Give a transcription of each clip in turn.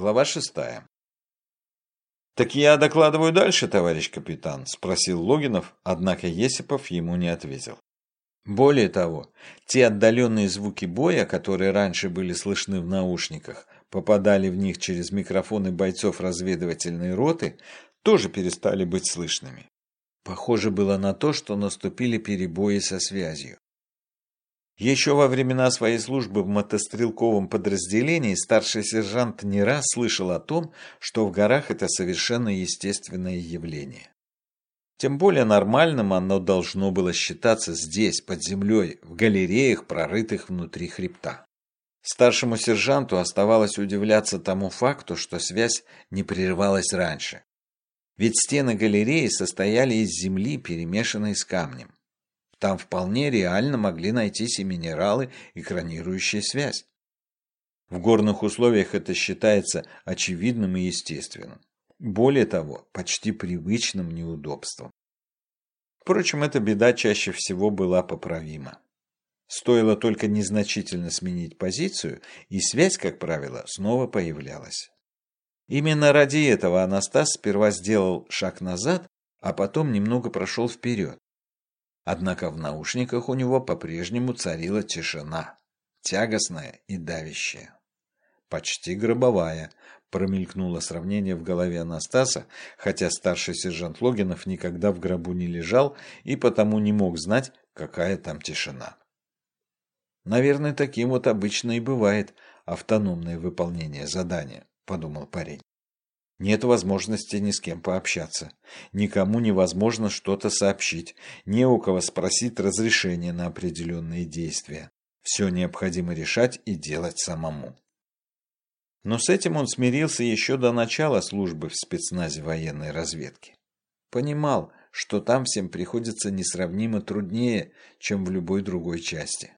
Глава шестая. «Так я докладываю дальше, товарищ капитан?» – спросил Логинов, однако Есипов ему не ответил. Более того, те отдаленные звуки боя, которые раньше были слышны в наушниках, попадали в них через микрофоны бойцов разведывательной роты, тоже перестали быть слышными. Похоже было на то, что наступили перебои со связью. Еще во времена своей службы в мотострелковом подразделении старший сержант не раз слышал о том, что в горах это совершенно естественное явление. Тем более нормальным оно должно было считаться здесь, под землей, в галереях, прорытых внутри хребта. Старшему сержанту оставалось удивляться тому факту, что связь не прерывалась раньше. Ведь стены галереи состояли из земли, перемешанной с камнем. Там вполне реально могли найтись и минералы, экранирующие связь. В горных условиях это считается очевидным и естественным. Более того, почти привычным неудобством. Впрочем, эта беда чаще всего была поправима. Стоило только незначительно сменить позицию, и связь, как правило, снова появлялась. Именно ради этого Анастас сперва сделал шаг назад, а потом немного прошел вперед. Однако в наушниках у него по-прежнему царила тишина, тягостная и давящая. Почти гробовая, промелькнуло сравнение в голове Анастаса, хотя старший сержант Логинов никогда в гробу не лежал и потому не мог знать, какая там тишина. Наверное, таким вот обычно и бывает автономное выполнение задания подумал парень. Нет возможности ни с кем пообщаться. Никому невозможно что-то сообщить. Не у кого спросить разрешения на определенные действия. Все необходимо решать и делать самому. Но с этим он смирился еще до начала службы в спецназе военной разведки. Понимал, что там всем приходится несравнимо труднее, чем в любой другой части.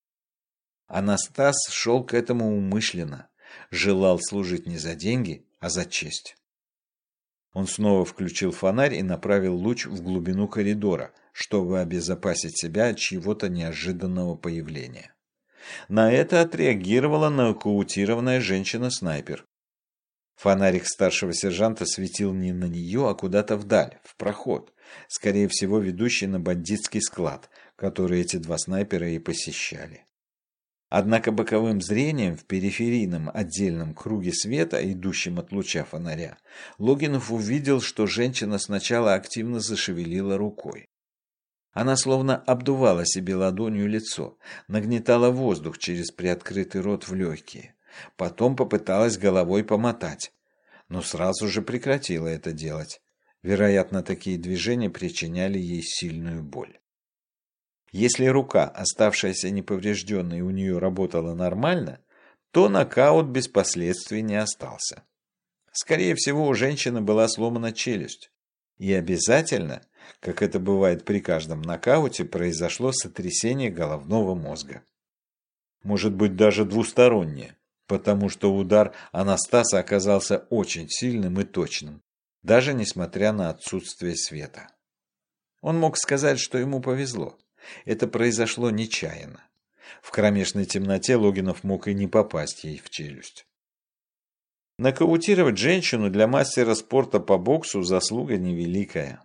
Анастас шел к этому умышленно, желал служить не за деньги, а за честь. Он снова включил фонарь и направил луч в глубину коридора, чтобы обезопасить себя от чьего-то неожиданного появления. На это отреагировала нокаутированная женщина-снайпер. Фонарик старшего сержанта светил не на нее, а куда-то вдаль, в проход, скорее всего ведущий на бандитский склад, который эти два снайпера и посещали. Однако боковым зрением в периферийном отдельном круге света, идущем от луча фонаря, Логинов увидел, что женщина сначала активно зашевелила рукой. Она словно обдувала себе ладонью лицо, нагнетала воздух через приоткрытый рот в легкие. Потом попыталась головой помотать, но сразу же прекратила это делать. Вероятно, такие движения причиняли ей сильную боль. Если рука, оставшаяся неповрежденной, у нее работала нормально, то нокаут без последствий не остался. Скорее всего, у женщины была сломана челюсть. И обязательно, как это бывает при каждом нокауте, произошло сотрясение головного мозга. Может быть, даже двустороннее, потому что удар Анастаса оказался очень сильным и точным, даже несмотря на отсутствие света. Он мог сказать, что ему повезло. Это произошло нечаянно. В кромешной темноте Логинов мог и не попасть ей в челюсть. Нокаутировать женщину для мастера спорта по боксу заслуга невеликая.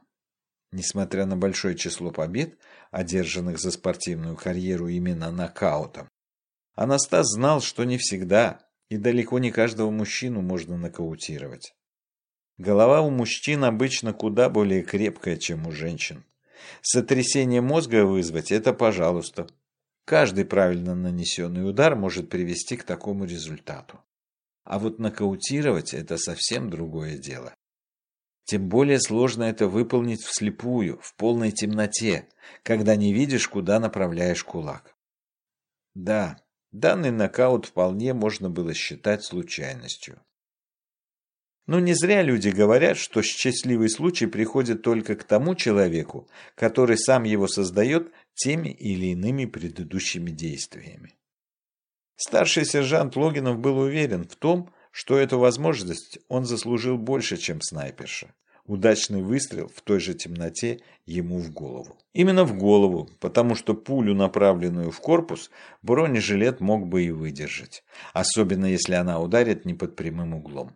Несмотря на большое число побед, одержанных за спортивную карьеру именно нокаутом, Анастас знал, что не всегда и далеко не каждого мужчину можно нокаутировать. Голова у мужчин обычно куда более крепкая, чем у женщин. Сотрясение мозга вызвать – это пожалуйста. Каждый правильно нанесенный удар может привести к такому результату. А вот нокаутировать – это совсем другое дело. Тем более сложно это выполнить вслепую, в полной темноте, когда не видишь, куда направляешь кулак. Да, данный нокаут вполне можно было считать случайностью. Но не зря люди говорят, что счастливый случай приходит только к тому человеку, который сам его создает теми или иными предыдущими действиями. Старший сержант Логинов был уверен в том, что эту возможность он заслужил больше, чем снайперша. Удачный выстрел в той же темноте ему в голову. Именно в голову, потому что пулю, направленную в корпус, бронежилет мог бы и выдержать, особенно если она ударит не под прямым углом.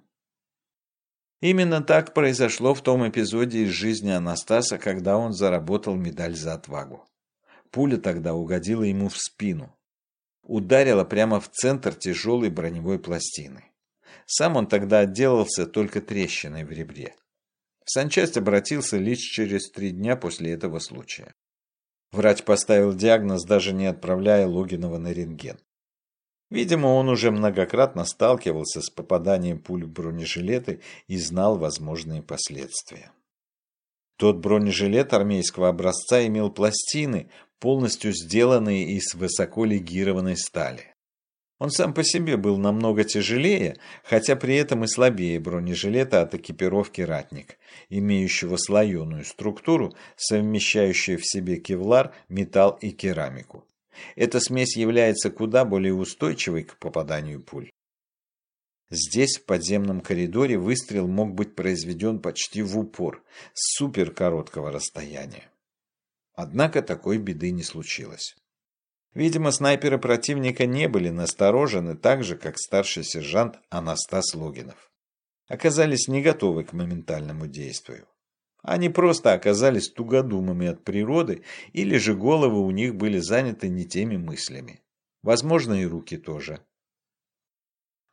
Именно так произошло в том эпизоде из жизни Анастаса, когда он заработал медаль за отвагу. Пуля тогда угодила ему в спину. Ударила прямо в центр тяжелой броневой пластины. Сам он тогда отделался только трещиной в ребре. В санчасть обратился лишь через три дня после этого случая. Врач поставил диагноз, даже не отправляя Логинова на рентген. Видимо, он уже многократно сталкивался с попаданием пуль в бронежилеты и знал возможные последствия. Тот бронежилет армейского образца имел пластины, полностью сделанные из высоколегированной стали. Он сам по себе был намного тяжелее, хотя при этом и слабее бронежилета от экипировки «Ратник», имеющего слоеную структуру, совмещающую в себе кевлар, металл и керамику. Эта смесь является куда более устойчивой к попаданию пуль. Здесь, в подземном коридоре, выстрел мог быть произведен почти в упор, с суперкороткого расстояния. Однако такой беды не случилось. Видимо, снайперы противника не были насторожены так же, как старший сержант Анастас Логинов. Оказались не готовы к моментальному действию. Они просто оказались тугодумами от природы, или же головы у них были заняты не теми мыслями. Возможно, и руки тоже.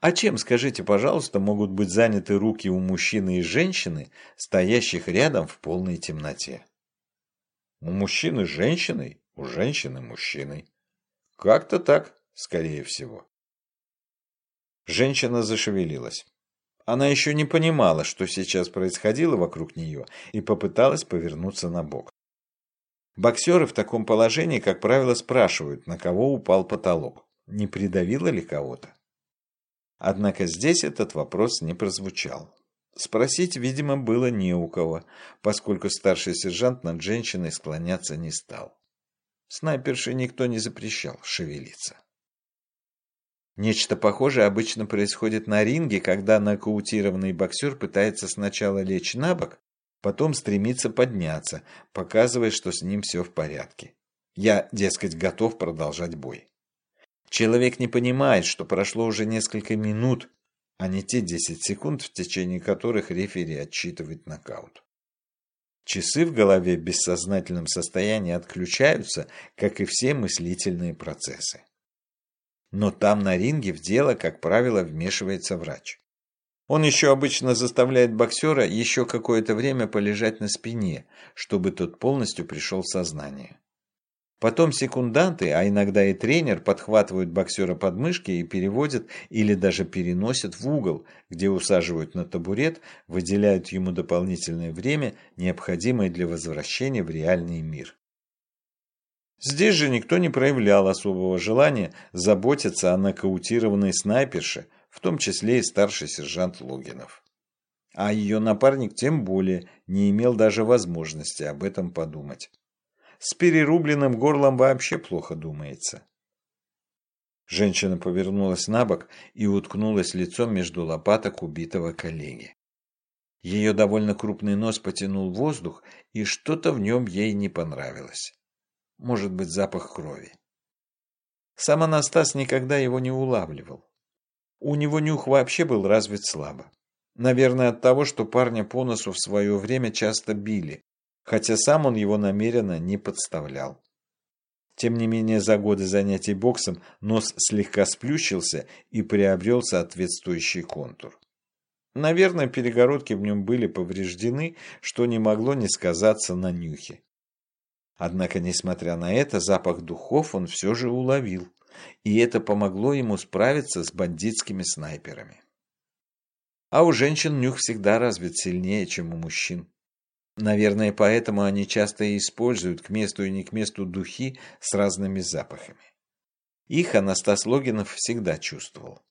А чем, скажите, пожалуйста, могут быть заняты руки у мужчины и женщины, стоящих рядом в полной темноте? У мужчины женщиной, у женщины мужчиной. Как-то так, скорее всего. Женщина зашевелилась. Она еще не понимала, что сейчас происходило вокруг нее, и попыталась повернуться на бок. Боксеры в таком положении, как правило, спрашивают, на кого упал потолок, не придавило ли кого-то. Однако здесь этот вопрос не прозвучал. Спросить, видимо, было не у кого, поскольку старший сержант над женщиной склоняться не стал. Снайперше никто не запрещал шевелиться. Нечто похожее обычно происходит на ринге, когда нокаутированный боксер пытается сначала лечь на бок, потом стремится подняться, показывая, что с ним все в порядке. Я, дескать, готов продолжать бой. Человек не понимает, что прошло уже несколько минут, а не те 10 секунд, в течение которых рефери отчитывает нокаут. Часы в голове в бессознательном состоянии отключаются, как и все мыслительные процессы. Но там на ринге в дело, как правило, вмешивается врач. Он еще обычно заставляет боксера еще какое-то время полежать на спине, чтобы тот полностью пришел в сознание. Потом секунданты, а иногда и тренер подхватывают боксера под мышки и переводят или даже переносят в угол, где усаживают на табурет, выделяют ему дополнительное время, необходимое для возвращения в реальный мир. Здесь же никто не проявлял особого желания заботиться о нокаутированной снайперше, в том числе и старший сержант Логинов. А ее напарник тем более не имел даже возможности об этом подумать. С перерубленным горлом вообще плохо думается. Женщина повернулась на бок и уткнулась лицом между лопаток убитого коллеги. Ее довольно крупный нос потянул воздух, и что-то в нем ей не понравилось. Может быть, запах крови. Сам Анастас никогда его не улавливал. У него нюх вообще был развит слабо. Наверное, от того, что парня по носу в свое время часто били, хотя сам он его намеренно не подставлял. Тем не менее, за годы занятий боксом нос слегка сплющился и приобрел соответствующий контур. Наверное, перегородки в нем были повреждены, что не могло не сказаться на нюхе. Однако, несмотря на это, запах духов он все же уловил, и это помогло ему справиться с бандитскими снайперами. А у женщин нюх всегда развит сильнее, чем у мужчин. Наверное, поэтому они часто и используют к месту и не к месту духи с разными запахами. Их Анастас Логинов всегда чувствовал.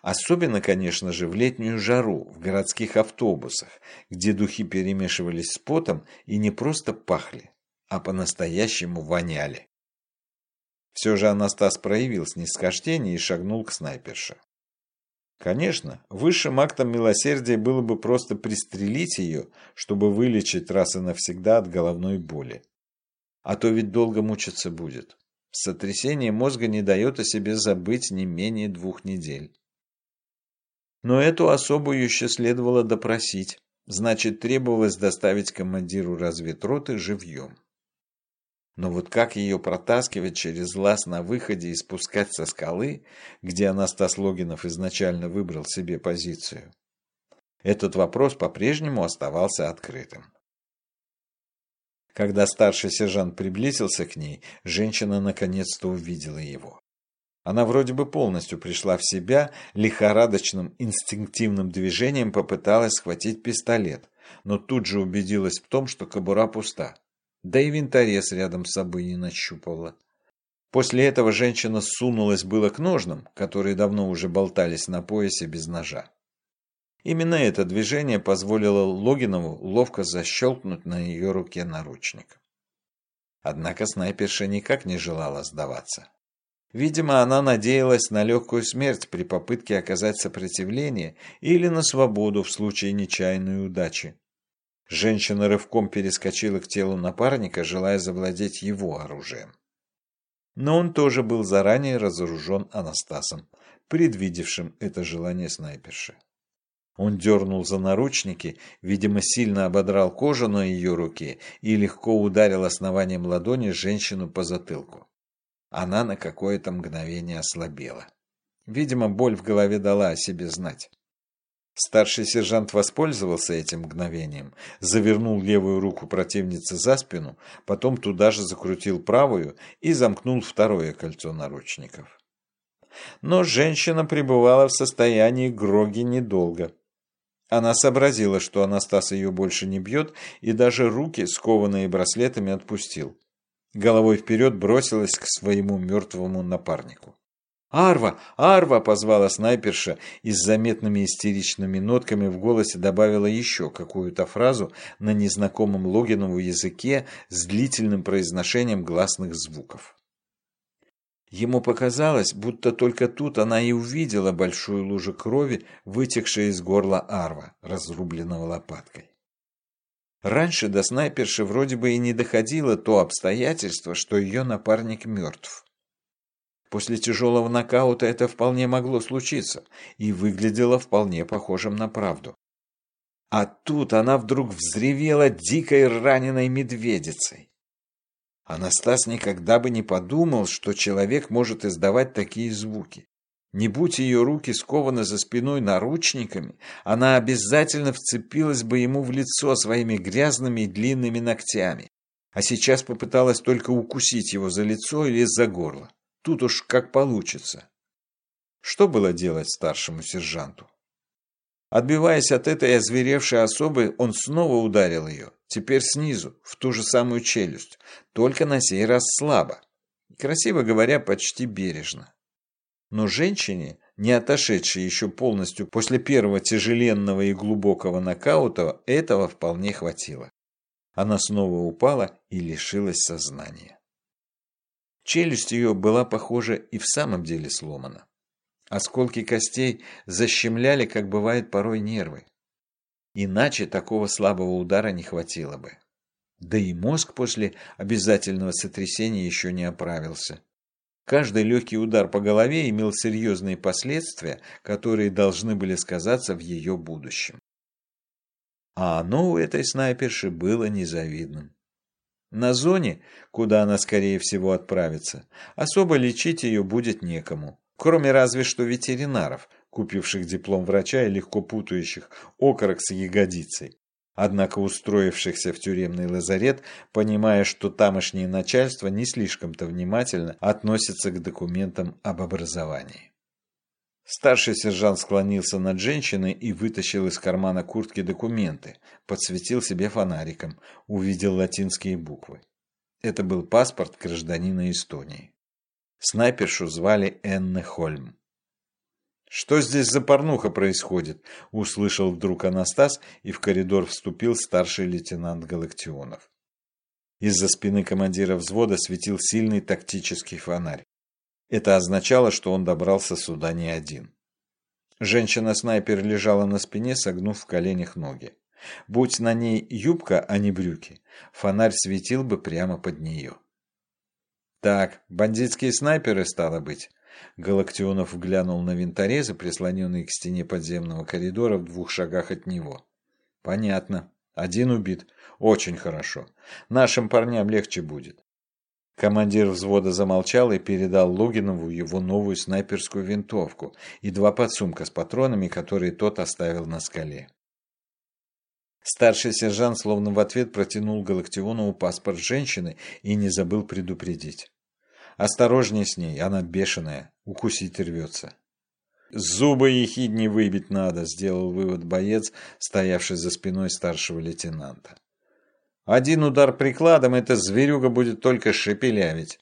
Особенно, конечно же, в летнюю жару, в городских автобусах, где духи перемешивались с потом и не просто пахли, а по-настоящему воняли. Все же Анастас проявил снисхождение и шагнул к снайперше. Конечно, высшим актом милосердия было бы просто пристрелить ее, чтобы вылечить раз и навсегда от головной боли. А то ведь долго мучиться будет. Сотрясение мозга не дает о себе забыть не менее двух недель. Но эту особу еще следовало допросить. Значит, требовалось доставить командиру разведроты живьем. Но вот как ее протаскивать через лаз на выходе и спускать со скалы, где Анастас Логинов изначально выбрал себе позицию? Этот вопрос по-прежнему оставался открытым. Когда старший сержант приблизился к ней, женщина наконец-то увидела его. Она вроде бы полностью пришла в себя, лихорадочным инстинктивным движением попыталась схватить пистолет, но тут же убедилась в том, что кобура пуста. Да и винторез рядом с собой не нащупала. После этого женщина сунулась было к ножнам, которые давно уже болтались на поясе без ножа. Именно это движение позволило Логинову ловко защелкнуть на ее руке наручник. Однако снайперша никак не желала сдаваться. Видимо, она надеялась на легкую смерть при попытке оказать сопротивление или на свободу в случае нечаянной удачи. Женщина рывком перескочила к телу напарника, желая завладеть его оружием. Но он тоже был заранее разоружен Анастасом, предвидевшим это желание снайперши. Он дернул за наручники, видимо, сильно ободрал кожу на ее руке и легко ударил основанием ладони женщину по затылку. Она на какое-то мгновение ослабела. Видимо, боль в голове дала о себе знать. Старший сержант воспользовался этим мгновением, завернул левую руку противницы за спину, потом туда же закрутил правую и замкнул второе кольцо наручников. Но женщина пребывала в состоянии гроги недолго. Она сообразила, что Анастас ее больше не бьет, и даже руки, скованные браслетами, отпустил. Головой вперед бросилась к своему мертвому напарнику. «Арва! Арва!» – позвала снайперша и с заметными истеричными нотками в голосе добавила еще какую-то фразу на незнакомом Логинову языке с длительным произношением гласных звуков. Ему показалось, будто только тут она и увидела большую лужу крови, вытекшей из горла Арва, разрубленного лопаткой. Раньше до снайперши вроде бы и не доходило то обстоятельство, что ее напарник мертв. После тяжелого нокаута это вполне могло случиться и выглядело вполне похожим на правду. А тут она вдруг взревела дикой раненой медведицей. Анастас никогда бы не подумал, что человек может издавать такие звуки. Не будь ее руки скованы за спиной наручниками, она обязательно вцепилась бы ему в лицо своими грязными и длинными ногтями. А сейчас попыталась только укусить его за лицо или за горло. Тут уж как получится. Что было делать старшему сержанту? Отбиваясь от этой озверевшей особы, он снова ударил ее, теперь снизу, в ту же самую челюсть, только на сей раз слабо. Красиво говоря, почти бережно. Но женщине, не отошедшей еще полностью после первого тяжеленного и глубокого нокаута, этого вполне хватило. Она снова упала и лишилась сознания. Челюсть ее была, похоже, и в самом деле сломана. Осколки костей защемляли, как бывает порой, нервы. Иначе такого слабого удара не хватило бы. Да и мозг после обязательного сотрясения еще не оправился. Каждый легкий удар по голове имел серьезные последствия, которые должны были сказаться в ее будущем. А оно у этой снайперши было незавидным. На зоне, куда она скорее всего отправится, особо лечить ее будет некому, кроме разве что ветеринаров, купивших диплом врача и легко путающих окорок с ягодицей однако устроившихся в тюремный лазарет, понимая, что тамошнее начальство не слишком-то внимательно относится к документам об образовании. Старший сержант склонился над женщиной и вытащил из кармана куртки документы, подсветил себе фонариком, увидел латинские буквы. Это был паспорт гражданина Эстонии. Снайпершу звали Энне Хольм. «Что здесь за порнуха происходит?» – услышал вдруг Анастас, и в коридор вступил старший лейтенант Галактионов. Из-за спины командира взвода светил сильный тактический фонарь. Это означало, что он добрался сюда не один. Женщина-снайпер лежала на спине, согнув в коленях ноги. Будь на ней юбка, а не брюки, фонарь светил бы прямо под нее. Так, бандитские снайперы, стало быть. Галактионов глянул на винторезы, прислоненные к стене подземного коридора в двух шагах от него. Понятно. Один убит. Очень хорошо. Нашим парням легче будет. Командир взвода замолчал и передал Логинову его новую снайперскую винтовку и два подсумка с патронами, которые тот оставил на скале. Старший сержант словно в ответ протянул Галактионову паспорт женщины и не забыл предупредить. «Осторожней с ней, она бешеная, укусить рвется». «Зубы ехидней выбить надо», — сделал вывод боец, стоявший за спиной старшего лейтенанта. «Один удар прикладом, эта зверюга будет только шепелявить.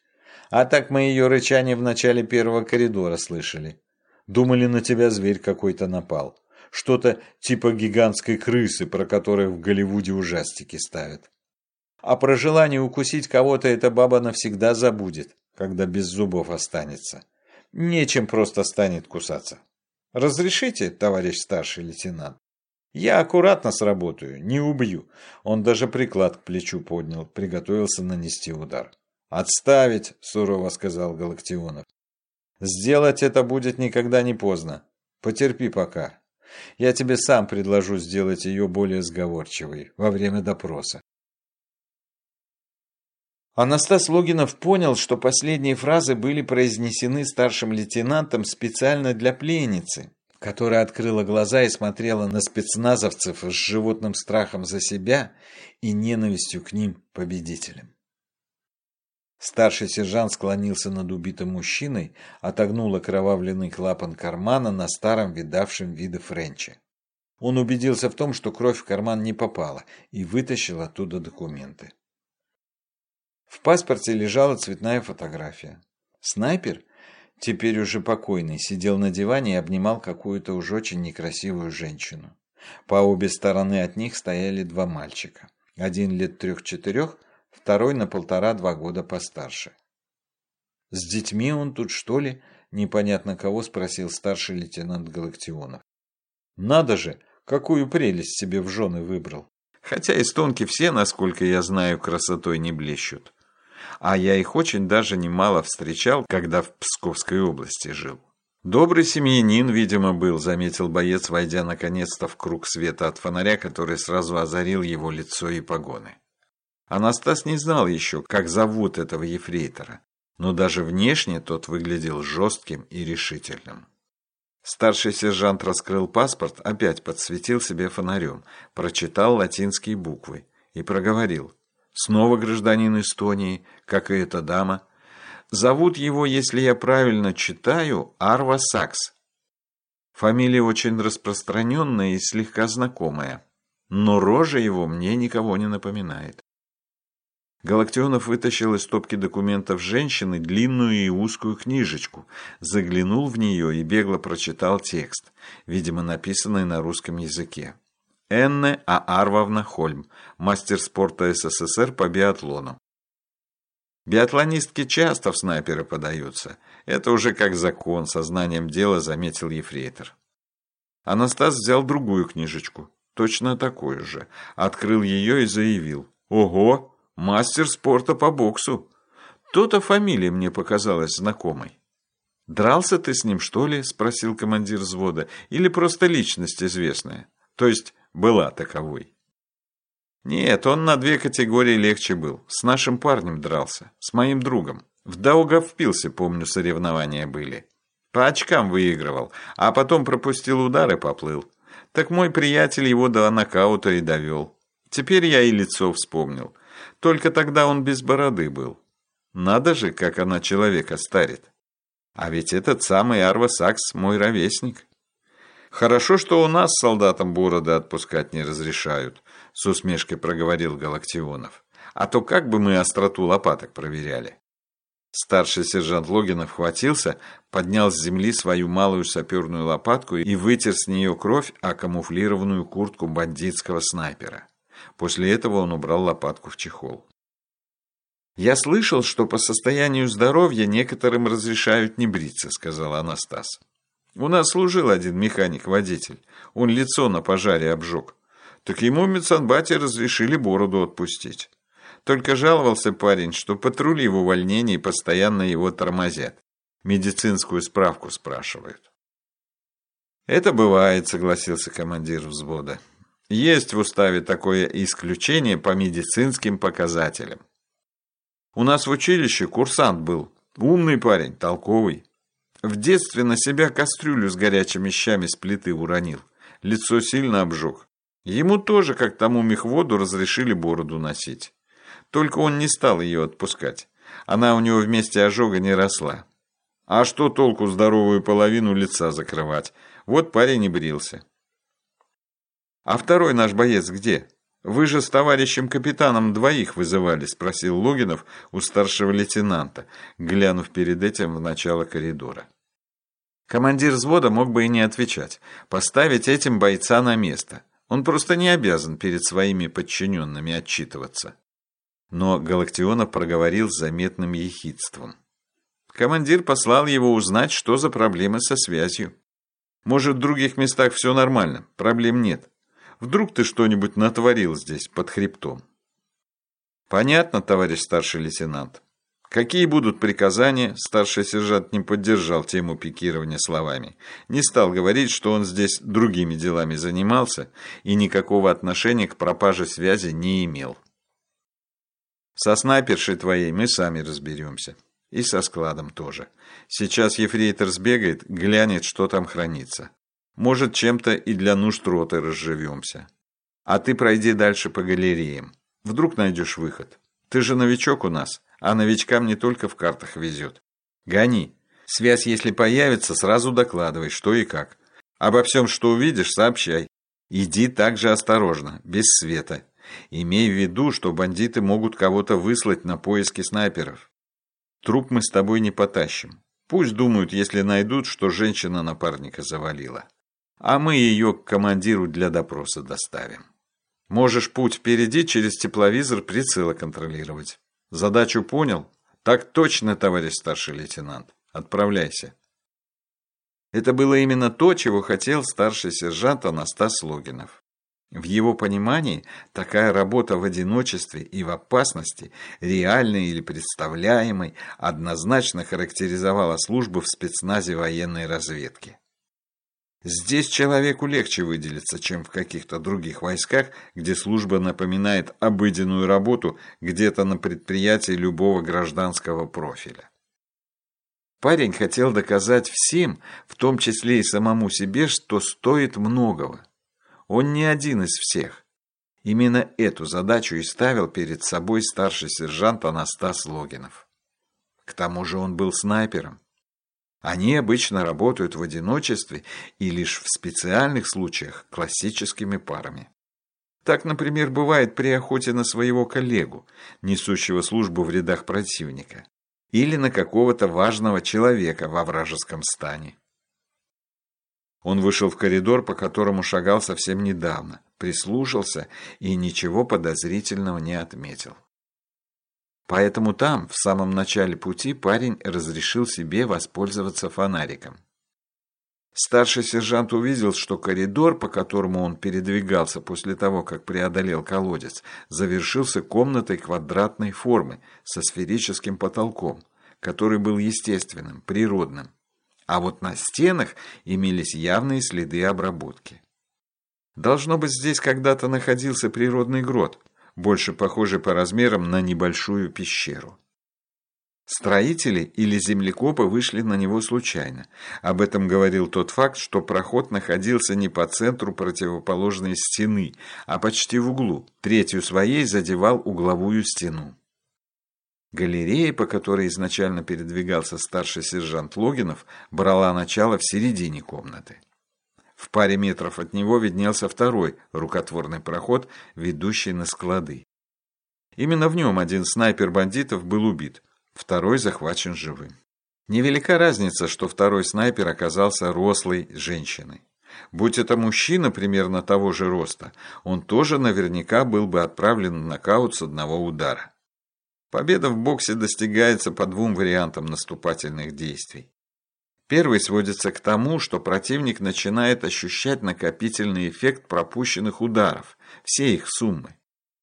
А так мы ее рычание в начале первого коридора слышали. Думали, на тебя зверь какой-то напал. Что-то типа гигантской крысы, про которых в Голливуде ужастики ставят. А про желание укусить кого-то эта баба навсегда забудет, когда без зубов останется. Нечем просто станет кусаться. Разрешите, товарищ старший лейтенант? Я аккуратно сработаю, не убью. Он даже приклад к плечу поднял, приготовился нанести удар. «Отставить!» – сурово сказал Галактионов. «Сделать это будет никогда не поздно. Потерпи пока. Я тебе сам предложу сделать ее более сговорчивой во время допроса. Анастас Логинов понял, что последние фразы были произнесены старшим лейтенантом специально для пленницы, которая открыла глаза и смотрела на спецназовцев с животным страхом за себя и ненавистью к ним победителям. Старший сержант склонился над убитым мужчиной, отогнул окровавленный клапан кармана на старом видавшем виды Френче. Он убедился в том, что кровь в карман не попала, и вытащил оттуда документы. В паспорте лежала цветная фотография. Снайпер, теперь уже покойный, сидел на диване и обнимал какую-то уж очень некрасивую женщину. По обе стороны от них стояли два мальчика. Один лет трех-четырех – второй на полтора-два года постарше. «С детьми он тут, что ли?» – непонятно кого спросил старший лейтенант Галактионов. «Надо же, какую прелесть себе в жены выбрал! Хотя эстонки все, насколько я знаю, красотой не блещут. А я их очень даже немало встречал, когда в Псковской области жил. Добрый семьянин, видимо, был, заметил боец, войдя наконец-то в круг света от фонаря, который сразу озарил его лицо и погоны. Анастас не знал еще, как зовут этого ефрейтора, но даже внешне тот выглядел жестким и решительным. Старший сержант раскрыл паспорт, опять подсветил себе фонарем, прочитал латинские буквы и проговорил. Снова гражданин Эстонии, как и эта дама. Зовут его, если я правильно читаю, Арва Сакс. Фамилия очень распространенная и слегка знакомая, но рожа его мне никого не напоминает. Галактионов вытащил из стопки документов женщины длинную и узкую книжечку, заглянул в нее и бегло прочитал текст, видимо, написанный на русском языке. Энне Аарвовна Хольм, мастер спорта СССР по биатлону. Биатлонистки часто в снайперы подаются. Это уже как закон, сознанием дела заметил ефрейтор. Анастас взял другую книжечку, точно такую же, открыл ее и заявил. «Ого! Мастер спорта по боксу. То-то фамилия мне показалась знакомой. «Дрался ты с ним, что ли?» – спросил командир взвода. «Или просто личность известная? То есть была таковой?» «Нет, он на две категории легче был. С нашим парнем дрался. С моим другом. В Даугавпилсе, помню, соревнования были. По очкам выигрывал, а потом пропустил удар и поплыл. Так мой приятель его до нокаута и довел. Теперь я и лицо вспомнил. Только тогда он без бороды был. Надо же, как она человека старит. А ведь этот самый Арва Сакс мой ровесник. Хорошо, что у нас солдатам бороды отпускать не разрешают, с усмешкой проговорил Галактионов. А то как бы мы остроту лопаток проверяли. Старший сержант Логинов хватился, поднял с земли свою малую саперную лопатку и вытер с нее кровь о камуфлированную куртку бандитского снайпера. После этого он убрал лопатку в чехол. «Я слышал, что по состоянию здоровья некоторым разрешают не бриться», — сказал Анастас. «У нас служил один механик-водитель. Он лицо на пожаре обжег. Так ему в медсанбате разрешили бороду отпустить. Только жаловался парень, что патрули в увольнении постоянно его тормозят. Медицинскую справку спрашивают. Это бывает, согласился командир взвода. Есть в уставе такое исключение по медицинским показателям. У нас в училище курсант был. Умный парень, толковый. В детстве на себя кастрюлю с горячими щами с плиты уронил. Лицо сильно обжег. Ему тоже, как тому мехводу, разрешили бороду носить. Только он не стал ее отпускать. Она у него вместе ожога не росла. А что толку здоровую половину лица закрывать? Вот парень и брился. «А второй наш боец где? Вы же с товарищем капитаном двоих вызывали?» – спросил Логинов у старшего лейтенанта, глянув перед этим в начало коридора. Командир взвода мог бы и не отвечать, поставить этим бойца на место. Он просто не обязан перед своими подчиненными отчитываться. Но Галактионов проговорил с заметным ехидством. Командир послал его узнать, что за проблемы со связью. Может, в других местах все нормально, проблем нет. Вдруг ты что-нибудь натворил здесь, под хребтом? Понятно, товарищ старший лейтенант. Какие будут приказания, старший сержант не поддержал тему пикирования словами. Не стал говорить, что он здесь другими делами занимался и никакого отношения к пропаже связи не имел. Со снайпершей твоей мы сами разберемся. И со складом тоже. Сейчас ефрейтор сбегает, глянет, что там хранится. Может, чем-то и для нужд роты разживемся. А ты пройди дальше по галереям. Вдруг найдешь выход. Ты же новичок у нас, а новичкам не только в картах везет. Гони. Связь, если появится, сразу докладывай, что и как. Обо всем, что увидишь, сообщай. Иди также осторожно, без света. Имей в виду, что бандиты могут кого-то выслать на поиски снайперов. Труп мы с тобой не потащим. Пусть думают, если найдут, что женщина напарника завалила. А мы ее к командиру для допроса доставим. Можешь путь впереди через тепловизор прицела контролировать. Задачу понял? Так точно, товарищ старший лейтенант. Отправляйся. Это было именно то, чего хотел старший сержант Анастас Логинов. В его понимании такая работа в одиночестве и в опасности, реальной или представляемой, однозначно характеризовала службу в спецназе военной разведки. Здесь человеку легче выделиться, чем в каких-то других войсках, где служба напоминает обыденную работу где-то на предприятии любого гражданского профиля. Парень хотел доказать всем, в том числе и самому себе, что стоит многого. Он не один из всех. Именно эту задачу и ставил перед собой старший сержант Анастас Логинов. К тому же он был снайпером. Они обычно работают в одиночестве и лишь в специальных случаях классическими парами. Так, например, бывает при охоте на своего коллегу, несущего службу в рядах противника, или на какого-то важного человека во вражеском стане. Он вышел в коридор, по которому шагал совсем недавно, прислушался и ничего подозрительного не отметил. Поэтому там, в самом начале пути, парень разрешил себе воспользоваться фонариком. Старший сержант увидел, что коридор, по которому он передвигался после того, как преодолел колодец, завершился комнатой квадратной формы со сферическим потолком, который был естественным, природным а вот на стенах имелись явные следы обработки. Должно быть, здесь когда-то находился природный грот, больше похожий по размерам на небольшую пещеру. Строители или землекопы вышли на него случайно. Об этом говорил тот факт, что проход находился не по центру противоположной стены, а почти в углу, третью своей задевал угловую стену. Галерея, по которой изначально передвигался старший сержант Логинов, брала начало в середине комнаты. В паре метров от него виднелся второй рукотворный проход, ведущий на склады. Именно в нем один снайпер бандитов был убит, второй захвачен живым. Невелика разница, что второй снайпер оказался рослой женщиной. Будь это мужчина примерно того же роста, он тоже наверняка был бы отправлен в нокаут с одного удара. Победа в боксе достигается по двум вариантам наступательных действий. Первый сводится к тому, что противник начинает ощущать накопительный эффект пропущенных ударов, все их суммы.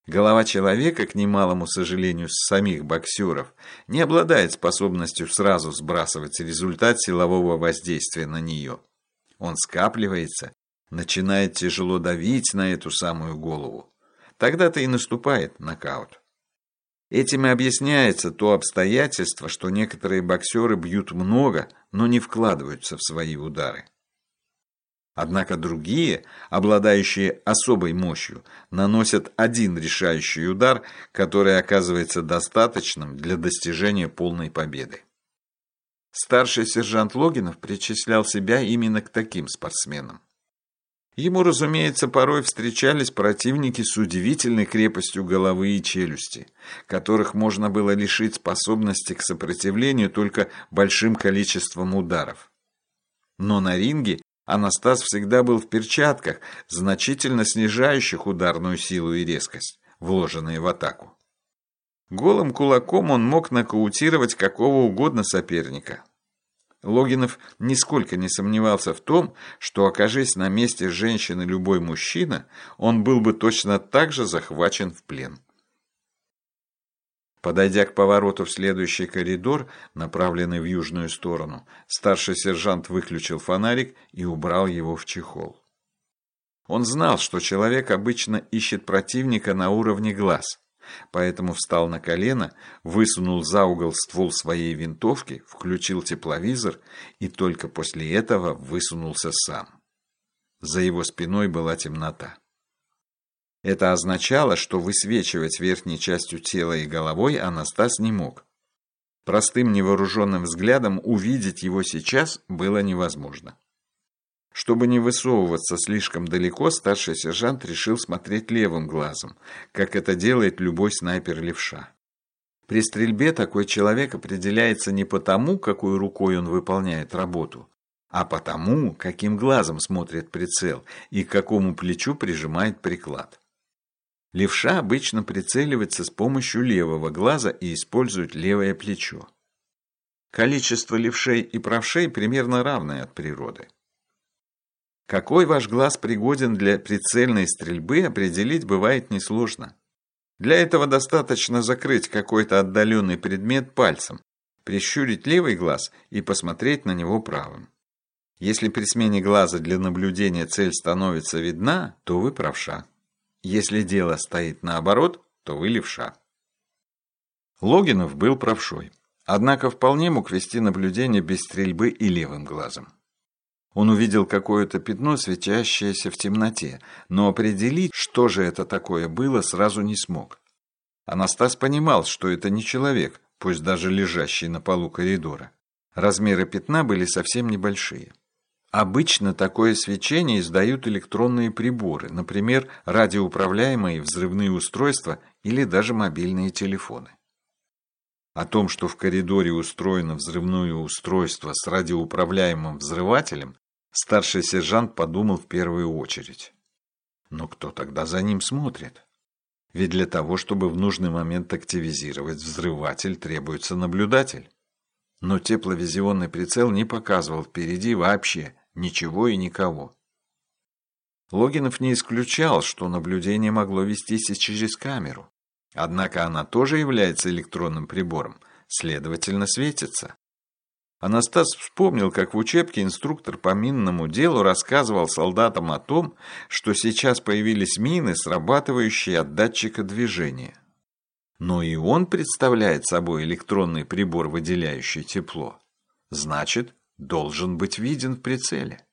Голова человека, к немалому сожалению самих боксеров, не обладает способностью сразу сбрасывать результат силового воздействия на нее. Он скапливается, начинает тяжело давить на эту самую голову. Тогда-то и наступает нокаут. Этим и объясняется то обстоятельство, что некоторые боксеры бьют много, но не вкладываются в свои удары. Однако другие, обладающие особой мощью, наносят один решающий удар, который оказывается достаточным для достижения полной победы. Старший сержант Логинов причислял себя именно к таким спортсменам. Ему, разумеется, порой встречались противники с удивительной крепостью головы и челюсти, которых можно было лишить способности к сопротивлению только большим количеством ударов. Но на ринге Анастас всегда был в перчатках, значительно снижающих ударную силу и резкость, вложенные в атаку. Голым кулаком он мог нокаутировать какого угодно соперника. Логинов нисколько не сомневался в том, что, окажись на месте женщины любой мужчина, он был бы точно так же захвачен в плен. Подойдя к повороту в следующий коридор, направленный в южную сторону, старший сержант выключил фонарик и убрал его в чехол. Он знал, что человек обычно ищет противника на уровне глаз, поэтому встал на колено, высунул за угол ствол своей винтовки, включил тепловизор и только после этого высунулся сам. За его спиной была темнота. Это означало, что высвечивать верхней частью тела и головой Анастас не мог. Простым невооруженным взглядом увидеть его сейчас было невозможно. Чтобы не высовываться слишком далеко, старший сержант решил смотреть левым глазом, как это делает любой снайпер-левша. При стрельбе такой человек определяется не потому, какой рукой он выполняет работу, а потому, каким глазом смотрит прицел и к какому плечу прижимает приклад. Левша обычно прицеливается с помощью левого глаза и использует левое плечо. Количество левшей и правшей примерно равное от природы. Какой ваш глаз пригоден для прицельной стрельбы, определить бывает несложно. Для этого достаточно закрыть какой-то отдаленный предмет пальцем, прищурить левый глаз и посмотреть на него правым. Если при смене глаза для наблюдения цель становится видна, то вы правша. Если дело стоит наоборот, то вы левша. Логинов был правшой, однако вполне мог вести наблюдение без стрельбы и левым глазом. Он увидел какое-то пятно, светящееся в темноте, но определить, что же это такое было, сразу не смог. Анастас понимал, что это не человек, пусть даже лежащий на полу коридора. Размеры пятна были совсем небольшие. Обычно такое свечение издают электронные приборы, например, радиоуправляемые взрывные устройства или даже мобильные телефоны. О том, что в коридоре устроено взрывное устройство с радиоуправляемым взрывателем, старший сержант подумал в первую очередь. Но кто тогда за ним смотрит? Ведь для того, чтобы в нужный момент активизировать взрыватель, требуется наблюдатель. Но тепловизионный прицел не показывал впереди вообще ничего и никого. Логинов не исключал, что наблюдение могло вестись и через камеру. Однако она тоже является электронным прибором, следовательно, светится. Анастас вспомнил, как в учебке инструктор по минному делу рассказывал солдатам о том, что сейчас появились мины, срабатывающие от датчика движения. Но и он представляет собой электронный прибор, выделяющий тепло. Значит, должен быть виден в прицеле.